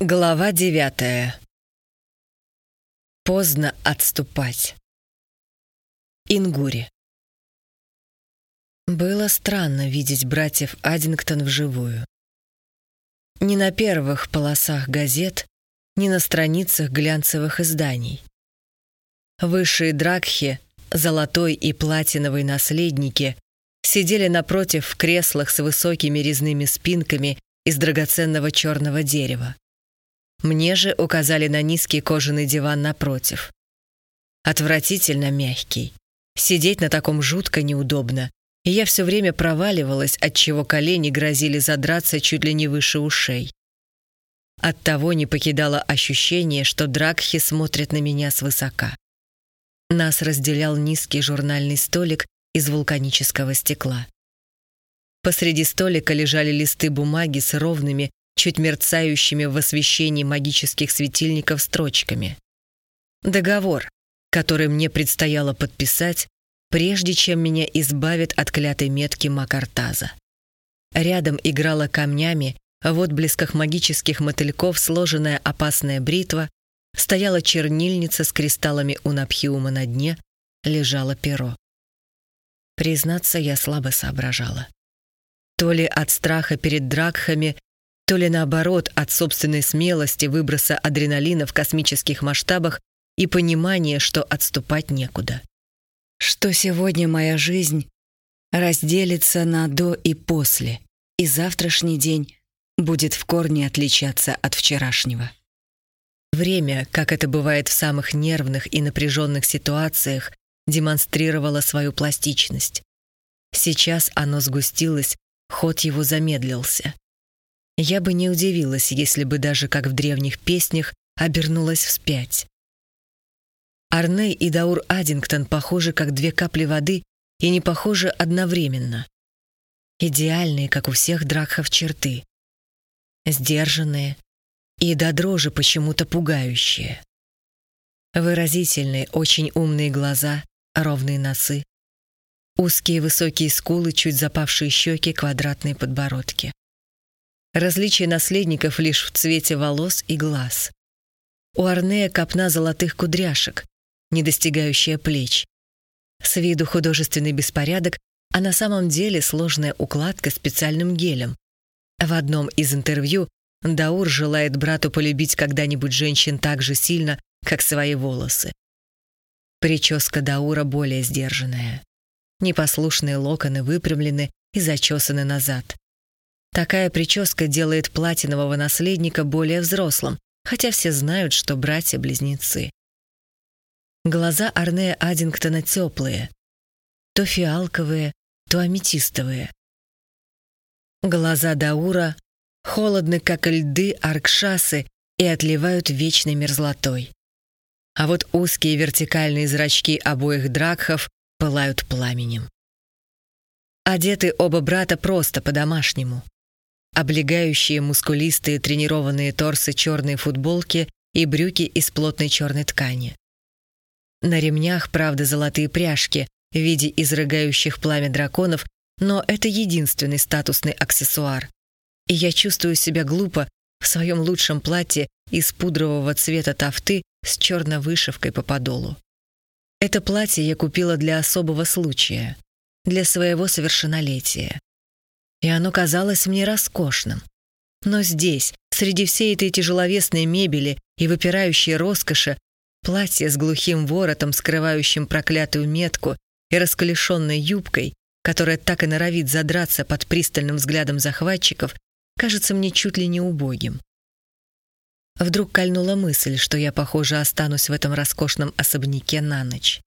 Глава девятая. Поздно отступать. Ингури. Было странно видеть братьев Аддингтон вживую. Ни на первых полосах газет, ни на страницах глянцевых изданий. Высшие дракхи, золотой и платиновый наследники, сидели напротив в креслах с высокими резными спинками из драгоценного черного дерева. Мне же указали на низкий кожаный диван напротив. Отвратительно мягкий. Сидеть на таком жутко неудобно, и я все время проваливалась, отчего колени грозили задраться чуть ли не выше ушей. Оттого не покидало ощущение, что Дракхи смотрят на меня свысока. Нас разделял низкий журнальный столик из вулканического стекла. Посреди столика лежали листы бумаги с ровными, чуть мерцающими в освещении магических светильников строчками. Договор, который мне предстояло подписать, прежде чем меня избавят от клятой метки Макартаза. Рядом играла камнями, в отблесках магических мотыльков сложенная опасная бритва, стояла чернильница с кристаллами унапхиума на дне, лежало перо. Признаться, я слабо соображала. То ли от страха перед дракхами то ли наоборот от собственной смелости выброса адреналина в космических масштабах и понимания, что отступать некуда. Что сегодня моя жизнь разделится на «до» и «после», и завтрашний день будет в корне отличаться от вчерашнего. Время, как это бывает в самых нервных и напряженных ситуациях, демонстрировало свою пластичность. Сейчас оно сгустилось, ход его замедлился. Я бы не удивилась, если бы даже, как в древних песнях, обернулась вспять. Арней и Даур Аддингтон похожи, как две капли воды, и не похожи одновременно. Идеальные, как у всех дракхов, черты. Сдержанные и до дрожи почему-то пугающие. Выразительные, очень умные глаза, ровные носы. Узкие высокие скулы, чуть запавшие щеки, квадратные подбородки. Различие наследников лишь в цвете волос и глаз. У Арнея копна золотых кудряшек, не достигающая плеч. С виду художественный беспорядок, а на самом деле сложная укладка специальным гелем. В одном из интервью Даур желает брату полюбить когда-нибудь женщин так же сильно, как свои волосы. Прическа Даура более сдержанная. Непослушные локоны выпрямлены и зачесаны назад. Такая прическа делает платинового наследника более взрослым, хотя все знают, что братья-близнецы. Глаза Арнея Аддингтона теплые, то фиалковые, то аметистовые. Глаза Даура холодны, как льды Аркшасы, и отливают вечной мерзлотой. А вот узкие вертикальные зрачки обоих дракхов пылают пламенем. Одеты оба брата просто по-домашнему облегающие мускулистые тренированные торсы черные футболки и брюки из плотной черной ткани. На ремнях, правда, золотые пряжки в виде изрыгающих пламя драконов, но это единственный статусный аксессуар. И я чувствую себя глупо в своем лучшем платье из пудрового цвета тафты с черной вышивкой по подолу. Это платье я купила для особого случая, для своего совершеннолетия и оно казалось мне роскошным. Но здесь, среди всей этой тяжеловесной мебели и выпирающей роскоши, платье с глухим воротом, скрывающим проклятую метку, и расколешенной юбкой, которая так и норовит задраться под пристальным взглядом захватчиков, кажется мне чуть ли не убогим. Вдруг кольнула мысль, что я, похоже, останусь в этом роскошном особняке на ночь.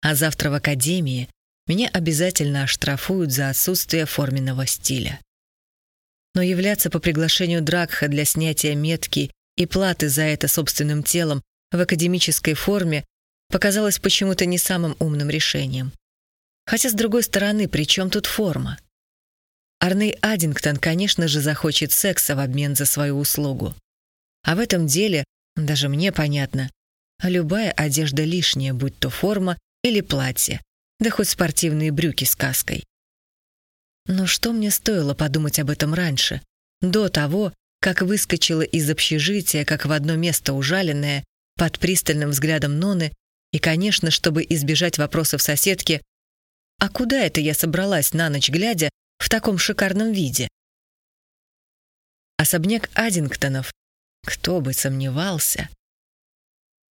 А завтра в академии меня обязательно оштрафуют за отсутствие форменного стиля. Но являться по приглашению Дракха для снятия метки и платы за это собственным телом в академической форме показалось почему-то не самым умным решением. Хотя, с другой стороны, при чем тут форма? Арней Аддингтон, конечно же, захочет секса в обмен за свою услугу. А в этом деле, даже мне понятно, любая одежда лишняя, будь то форма или платье, да хоть спортивные брюки с каской. Но что мне стоило подумать об этом раньше, до того, как выскочила из общежития, как в одно место ужаленная, под пристальным взглядом Ноны, и, конечно, чтобы избежать вопросов соседки, «А куда это я собралась на ночь глядя в таком шикарном виде?» Особняк Аддингтонов, кто бы сомневался,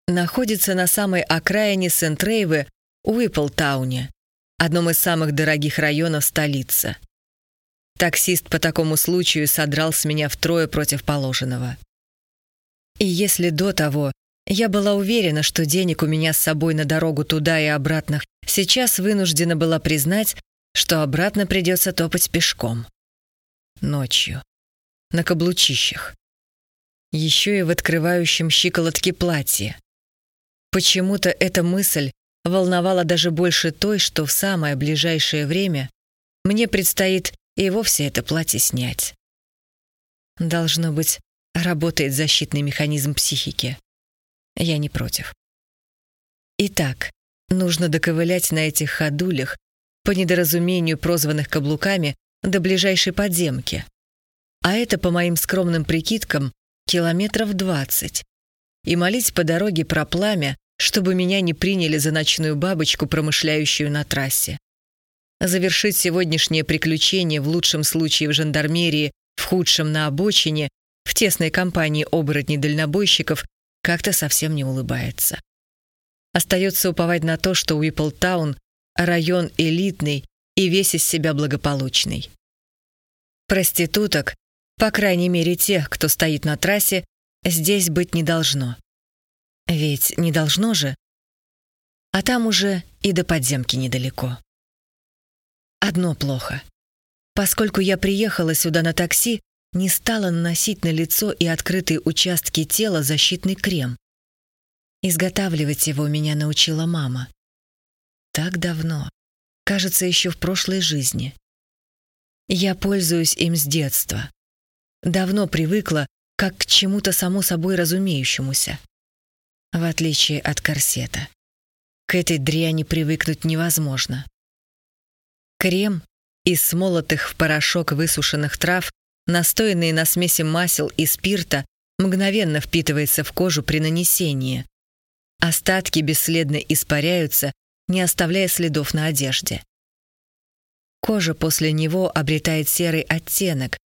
находится на самой окраине Сент-Рейвы, Уиплтауне, одном из самых дорогих районов столицы. Таксист по такому случаю содрал с меня втрое против положенного. И если до того я была уверена, что денег у меня с собой на дорогу туда и обратно, сейчас вынуждена была признать, что обратно придется топать пешком. Ночью на каблучищах. Еще и в открывающем щиколотке платье. Почему-то эта мысль волновала даже больше той, что в самое ближайшее время мне предстоит и вовсе это платье снять. Должно быть, работает защитный механизм психики. Я не против. Итак, нужно доковылять на этих ходулях, по недоразумению прозванных каблуками, до ближайшей подземки а это, по моим скромным прикидкам, километров двадцать. И молить по дороге про пламя, чтобы меня не приняли за ночную бабочку, промышляющую на трассе. Завершить сегодняшнее приключение в лучшем случае в жандармерии, в худшем на обочине, в тесной компании оборотней-дальнобойщиков, как-то совсем не улыбается. Остается уповать на то, что Уиплтаун — район элитный и весь из себя благополучный. Проституток, по крайней мере, тех, кто стоит на трассе, здесь быть не должно. Ведь не должно же. А там уже и до подземки недалеко. Одно плохо. Поскольку я приехала сюда на такси, не стала наносить на лицо и открытые участки тела защитный крем. Изготавливать его меня научила мама. Так давно. Кажется, еще в прошлой жизни. Я пользуюсь им с детства. Давно привыкла, как к чему-то само собой разумеющемуся. В отличие от корсета. К этой дряни привыкнуть невозможно. Крем из смолотых в порошок высушенных трав, настоянный на смеси масел и спирта, мгновенно впитывается в кожу при нанесении. Остатки бесследно испаряются, не оставляя следов на одежде. Кожа после него обретает серый оттенок,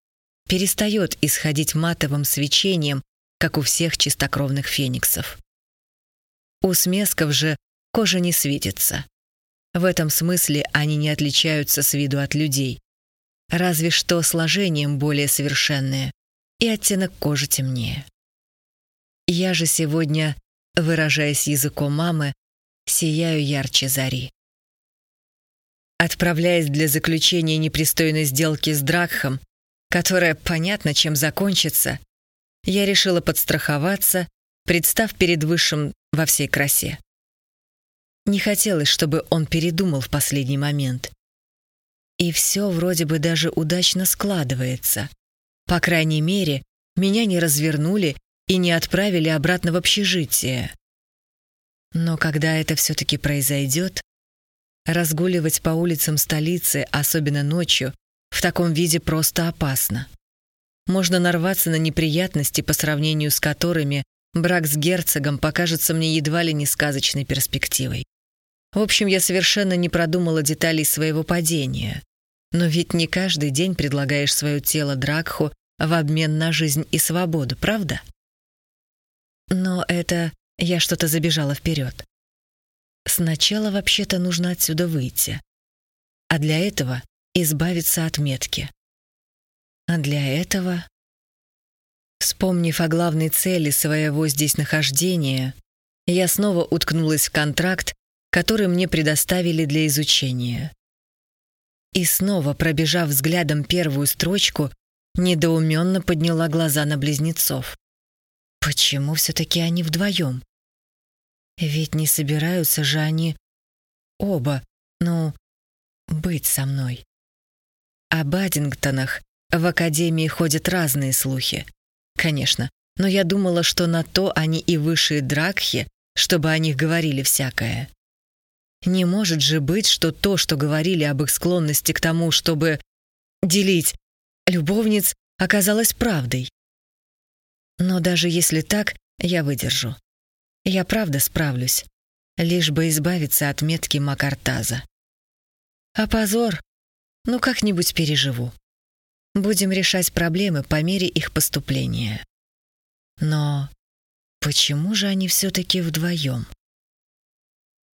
перестает исходить матовым свечением, как у всех чистокровных фениксов. У смесков же кожа не светится. В этом смысле они не отличаются с виду от людей. Разве что сложением более совершенное, и оттенок кожи темнее. Я же сегодня, выражаясь языком мамы, сияю ярче зари. Отправляясь для заключения непристойной сделки с Дракхом, которая понятно чем закончится, я решила подстраховаться, представ перед Высшим во всей красе. Не хотелось, чтобы он передумал в последний момент. И все вроде бы даже удачно складывается. По крайней мере, меня не развернули и не отправили обратно в общежитие. Но когда это все-таки произойдет, разгуливать по улицам столицы, особенно ночью, в таком виде просто опасно. Можно нарваться на неприятности, по сравнению с которыми брак с герцогом покажется мне едва ли не сказочной перспективой. В общем, я совершенно не продумала деталей своего падения. Но ведь не каждый день предлагаешь свое тело Дракху в обмен на жизнь и свободу, правда? Но это я что-то забежала вперед. Сначала вообще-то нужно отсюда выйти. А для этого избавиться от метки. А для этого, вспомнив о главной цели своего здесь нахождения, я снова уткнулась в контракт, который мне предоставили для изучения. И снова, пробежав взглядом первую строчку, недоуменно подняла глаза на близнецов. Почему все-таки они вдвоем? Ведь не собираются же они оба, ну, быть со мной. О Баддингтонах в Академии ходят разные слухи. Конечно, но я думала, что на то они и высшие дракхи, чтобы о них говорили всякое. Не может же быть, что то, что говорили об их склонности к тому, чтобы делить любовниц, оказалось правдой. Но даже если так, я выдержу. Я правда справлюсь, лишь бы избавиться от метки Макартаза. А позор? Ну, как-нибудь переживу. Будем решать проблемы по мере их поступления. Но почему же они все-таки вдвоем?